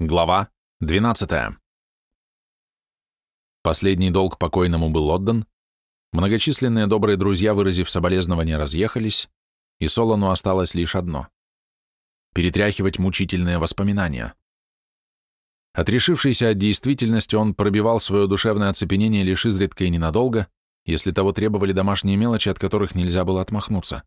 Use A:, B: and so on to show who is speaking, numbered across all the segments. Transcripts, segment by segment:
A: Глава 12. Последний долг покойному был отдан, многочисленные добрые друзья, выразив соболезнования, разъехались, и Солону осталось лишь одно — перетряхивать мучительные воспоминания. Отрешившийся от действительности, он пробивал свое душевное оцепенение лишь изредка и ненадолго, если того требовали домашние мелочи, от которых нельзя было отмахнуться.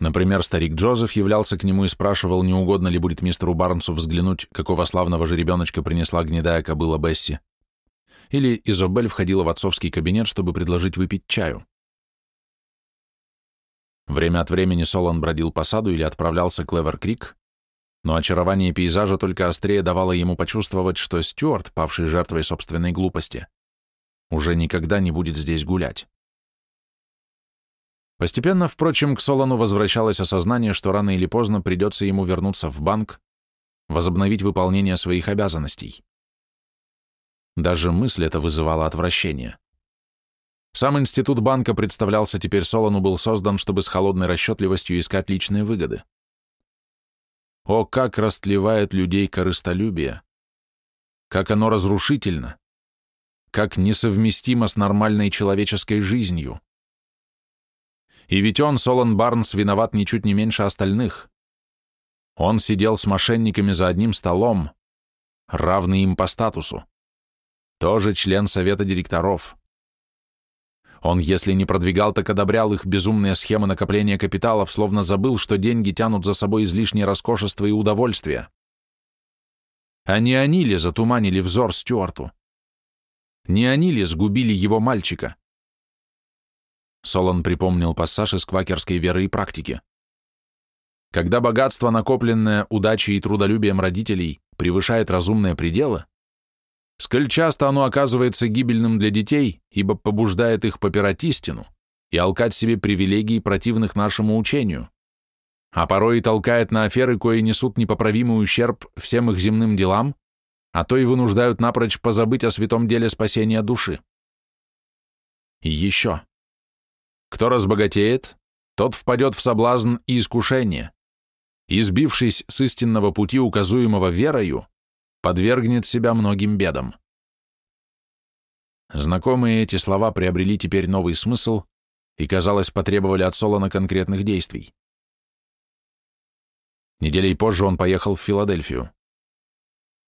A: Например, старик Джозеф являлся к нему и спрашивал, не угодно ли будет мистеру Барнсу взглянуть, какого славного же ребеночка принесла гнедая кобыла Бесси. Или Изобель входила в отцовский кабинет, чтобы предложить выпить чаю. Время от времени Солон бродил по саду или отправлялся к Левер-Крик, но очарование пейзажа только острее давало ему почувствовать, что Стюарт, павший жертвой собственной глупости, уже никогда не будет здесь гулять. Постепенно, впрочем, к Солону возвращалось осознание, что рано или поздно придется ему вернуться в банк, возобновить выполнение своих обязанностей. Даже мысль эта вызывала отвращение. Сам институт банка представлялся теперь Солону был создан, чтобы с холодной расчетливостью искать личные выгоды. О, как растлевает людей корыстолюбие! Как оно разрушительно! Как несовместимо с нормальной человеческой жизнью! И ведь он, Солон Барнс, виноват ничуть не меньше остальных. Он сидел с мошенниками за одним столом, равный им по статусу. Тоже член совета директоров. Он, если не продвигал, так одобрял их безумные схемы накопления капиталов, словно забыл, что деньги тянут за собой излишнее роскошество и удовольствие. А они ли затуманили взор Стюарту? Не они ли сгубили его мальчика? Солон припомнил пассаж из квакерской веры и практики. Когда богатство, накопленное удачей и трудолюбием родителей, превышает разумные пределы, сколь часто оно оказывается гибельным для детей, ибо побуждает их попирать истину и алкать себе привилегии, противных нашему учению, а порой и толкает на аферы, кои несут непоправимый ущерб всем их земным делам, а то и вынуждают напрочь позабыть о святом деле спасения души. И еще. Кто разбогатеет, тот впадет в соблазн и искушение, и, сбившись с истинного пути, указуемого верою, подвергнет себя многим бедам. Знакомые эти слова приобрели теперь новый смысл и, казалось, потребовали от Солона конкретных действий. Неделей позже он поехал в Филадельфию.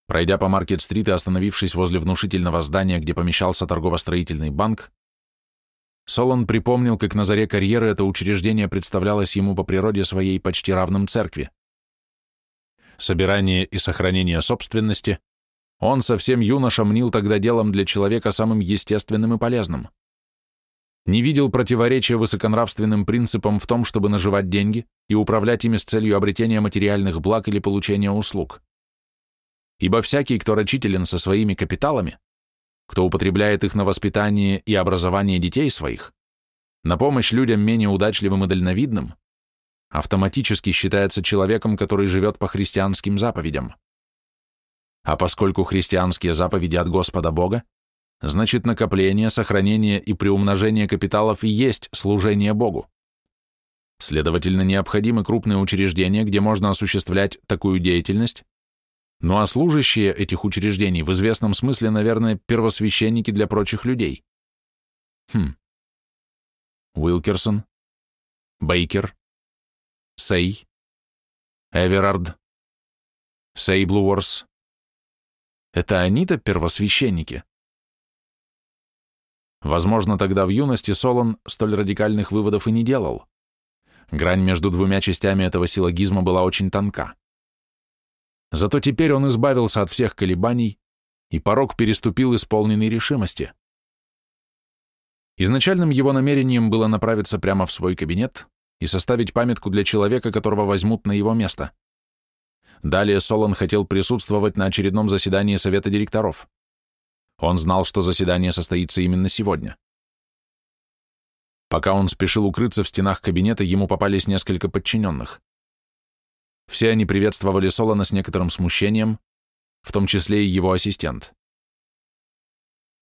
A: Пройдя по Маркет-стрит и остановившись возле внушительного здания, где помещался торгово-строительный банк, Солон припомнил, как на заре карьеры это учреждение представлялось ему по природе своей почти равным церкви. Собирание и сохранение собственности он совсем юноша мнил тогда делом для человека самым естественным и полезным. Не видел противоречия высоконравственным принципам в том, чтобы наживать деньги и управлять ими с целью обретения материальных благ или получения услуг. Ибо всякий, кто рачителен со своими капиталами, кто употребляет их на воспитание и образование детей своих, на помощь людям менее удачливым и дальновидным, автоматически считается человеком, который живет по христианским заповедям. А поскольку христианские заповеди от Господа Бога, значит накопление, сохранение и приумножение капиталов и есть служение Богу. Следовательно, необходимы крупные учреждения, где можно осуществлять такую деятельность, ну а служащие этих учреждений в известном смысле, наверное, первосвященники для прочих людей. Хм. Уилкерсон, Бейкер, Сей, Эверард, Сей Блуорс. Это они-то первосвященники? Возможно, тогда в юности Солон столь радикальных выводов и не делал. Грань между двумя частями этого силлогизма была очень тонка. Зато теперь он избавился от всех колебаний, и порог переступил исполненной решимости. Изначальным его намерением было направиться прямо в свой кабинет и составить памятку для человека, которого возьмут на его место. Далее Солон хотел присутствовать на очередном заседании Совета директоров. Он знал, что заседание состоится именно сегодня. Пока он спешил укрыться в стенах кабинета, ему попались несколько подчиненных. Все они приветствовали Солона с некоторым смущением, в том числе и его ассистент.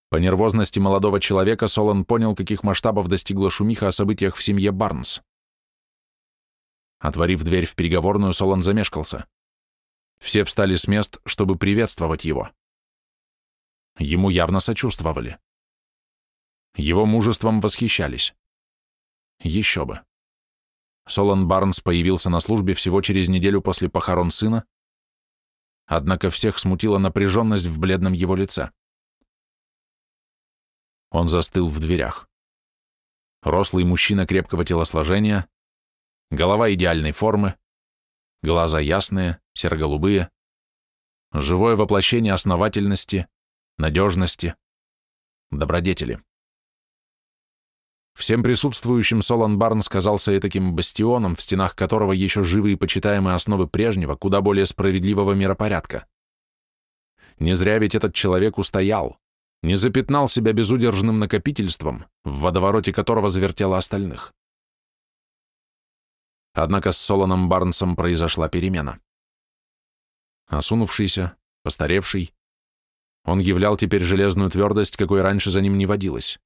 A: По нервозности молодого человека Солон понял, каких масштабов достигла шумиха о событиях в семье Барнс. Отворив дверь в переговорную, Солон замешкался. Все встали с мест, чтобы приветствовать его. Ему явно сочувствовали. Его мужеством восхищались. Еще бы. Солон Барнс появился на службе всего через неделю после похорон сына, однако всех смутила напряженность в бледном его лице. Он застыл в дверях. Рослый мужчина крепкого телосложения, голова идеальной формы, глаза ясные, серо-голубые, живое воплощение основательности, надежности, добродетели. Всем присутствующим Солон Барн сказался таким бастионом, в стенах которого еще живы и почитаемые основы прежнего, куда более справедливого миропорядка. Не зря ведь этот человек устоял, не запятнал себя безудержным накопительством, в водовороте которого завертело остальных. Однако с Солоном Барнсом произошла перемена. Осунувшийся, постаревший, он являл теперь железную твердость, какой раньше за ним не водилось.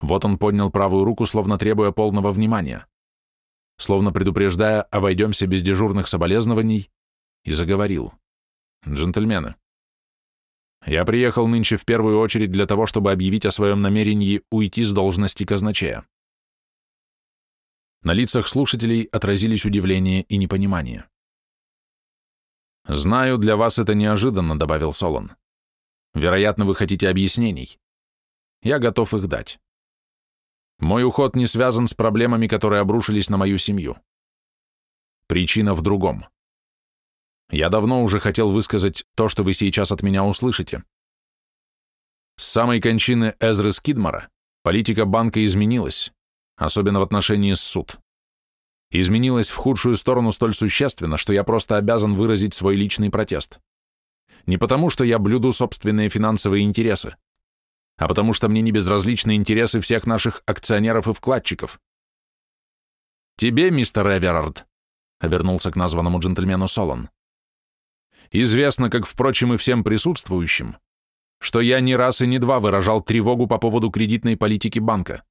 A: Вот он поднял правую руку, словно требуя полного внимания, словно предупреждая, обойдемся без дежурных соболезнований, и заговорил. «Джентльмены, я приехал нынче в первую очередь для того, чтобы объявить о своем намерении уйти с должности казначея». На лицах слушателей отразились удивление и непонимание. «Знаю, для вас это неожиданно», — добавил Солон. «Вероятно, вы хотите объяснений. Я готов их дать. Мой уход не связан с проблемами, которые обрушились на мою семью. Причина в другом. Я давно уже хотел высказать то, что вы сейчас от меня услышите. С самой кончины Эзры Скидмара политика банка изменилась, особенно в отношении с суд. Изменилась в худшую сторону столь существенно, что я просто обязан выразить свой личный протест. Не потому, что я блюду собственные финансовые интересы, а потому что мне не безразличны интересы всех наших акционеров и вкладчиков. Тебе, мистер Эверард, обернулся к названному джентльмену Солон, известно, как, впрочем, и всем присутствующим, что я не раз и не два выражал тревогу по поводу кредитной политики банка.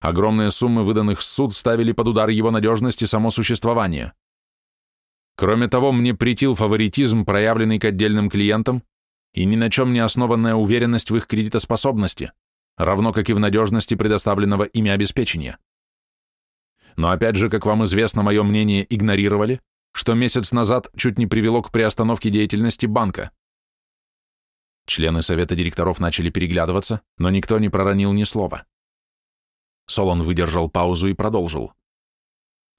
A: Огромные суммы выданных суд ставили под удар его надежность и само существование. Кроме того, мне претил фаворитизм, проявленный к отдельным клиентам, и ни на чем не основанная уверенность в их кредитоспособности, равно как и в надежности предоставленного ими обеспечения. Но опять же, как вам известно, мое мнение игнорировали, что месяц назад чуть не привело к приостановке деятельности банка. Члены совета директоров начали переглядываться, но никто не проронил ни слова. Солон выдержал паузу и продолжил.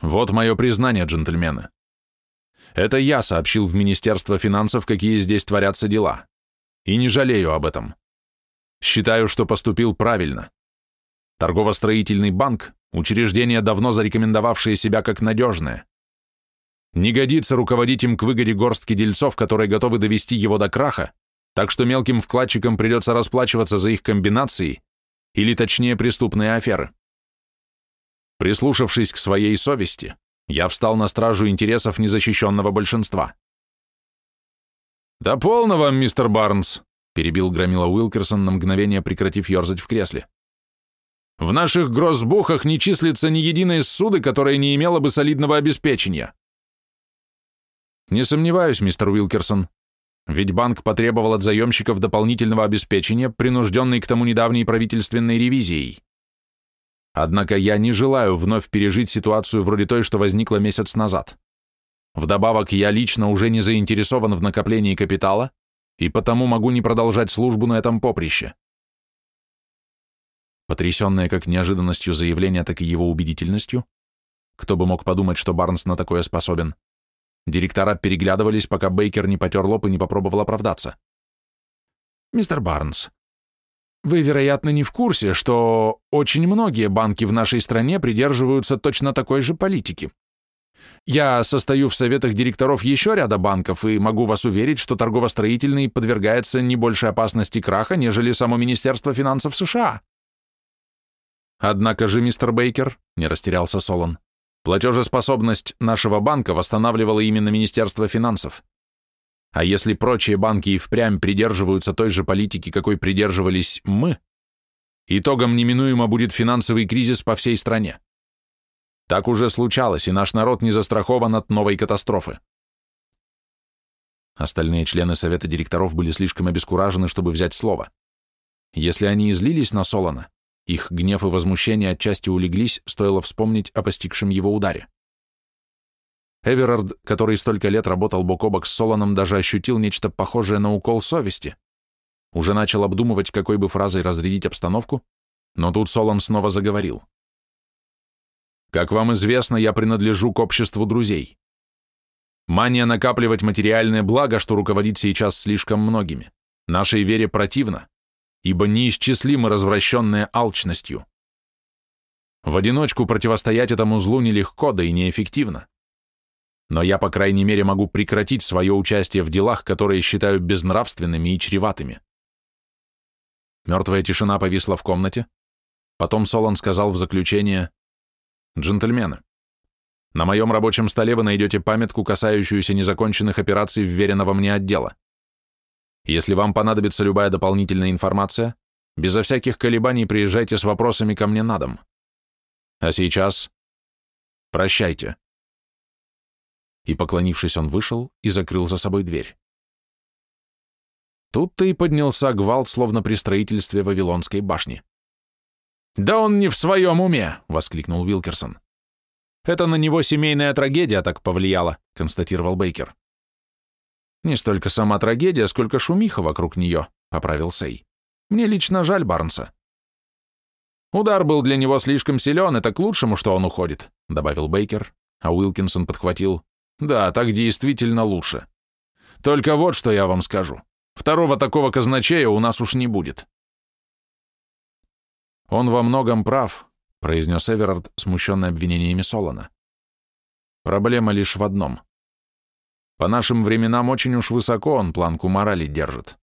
A: «Вот мое признание, джентльмены. Это я сообщил в Министерство финансов, какие здесь творятся дела и не жалею об этом. Считаю, что поступил правильно. Торгово-строительный банк – учреждение, давно зарекомендовавшее себя как надежное. Не годится руководить им к выгоде горстки дельцов, которые готовы довести его до краха, так что мелким вкладчикам придется расплачиваться за их комбинации, или точнее преступные аферы. Прислушавшись к своей совести, я встал на стражу интересов незащищенного большинства. «Да полно вам, мистер Барнс!» — перебил громила Уилкерсон на мгновение, прекратив ерзать в кресле. «В наших гроссбухах не числится ни единой суды, которая не имела бы солидного обеспечения». «Не сомневаюсь, мистер Уилкерсон, ведь банк потребовал от заемщиков дополнительного обеспечения, принужденный к тому недавней правительственной ревизией. Однако я не желаю вновь пережить ситуацию вроде той, что возникла месяц назад. Вдобавок, я лично уже не заинтересован в накоплении капитала, и потому могу не продолжать службу на этом поприще. Потрясенная как неожиданностью заявления, так и его убедительностью, кто бы мог подумать, что Барнс на такое способен, директора переглядывались, пока Бейкер не потер лоб и не попробовал оправдаться. «Мистер Барнс, вы, вероятно, не в курсе, что очень многие банки в нашей стране придерживаются точно такой же политики. Я состою в советах директоров еще ряда банков и могу вас уверить, что торгово-строительный подвергается не большей опасности краха, нежели само Министерство финансов США. Однако же, мистер Бейкер, не растерялся Солон, платежеспособность нашего банка восстанавливало именно Министерство финансов. А если прочие банки и впрямь придерживаются той же политики, какой придерживались мы, итогом неминуемо будет финансовый кризис по всей стране. Так уже случалось, и наш народ не застрахован от новой катастрофы. Остальные члены совета директоров были слишком обескуражены, чтобы взять слово. Если они излились на Солона, их гнев и возмущение отчасти улеглись, стоило вспомнить о постигшем его ударе. Эверард, который столько лет работал бок о бок с Солоном, даже ощутил нечто похожее на укол совести. Уже начал обдумывать, какой бы фразой разрядить обстановку, но тут Солон снова заговорил. «Как вам известно, я принадлежу к обществу друзей. Мания накапливать материальное благо, что руководит сейчас слишком многими, нашей вере противно, ибо неисчислимы развращенные алчностью. В одиночку противостоять этому злу нелегко, да и неэффективно но я, по крайней мере, могу прекратить свое участие в делах, которые считаю безнравственными и чреватыми. Мертвая тишина повисла в комнате. Потом Солон сказал в заключение, «Джентльмены, на моем рабочем столе вы найдете памятку, касающуюся незаконченных операций вверенного мне отдела. Если вам понадобится любая дополнительная информация, безо всяких колебаний приезжайте с вопросами ко мне на дом. А сейчас прощайте» и, поклонившись, он вышел и закрыл за собой дверь. Тут-то и поднялся гвалт, словно при строительстве Вавилонской башни. «Да он не в своем уме!» — воскликнул Уилкерсон. «Это на него семейная трагедия так повлияла», — констатировал Бейкер. «Не столько сама трагедия, сколько шумиха вокруг нее», — поправил Сей. «Мне лично жаль Барнса». «Удар был для него слишком силен, это к лучшему, что он уходит», — добавил Бейкер, а Уилкинсон подхватил. Да, так действительно лучше. Только вот что я вам скажу. Второго такого казначея у нас уж не будет. Он во многом прав, произнес Эверард, смущенный обвинениями Солона. Проблема лишь в одном. По нашим временам очень уж высоко он планку морали держит.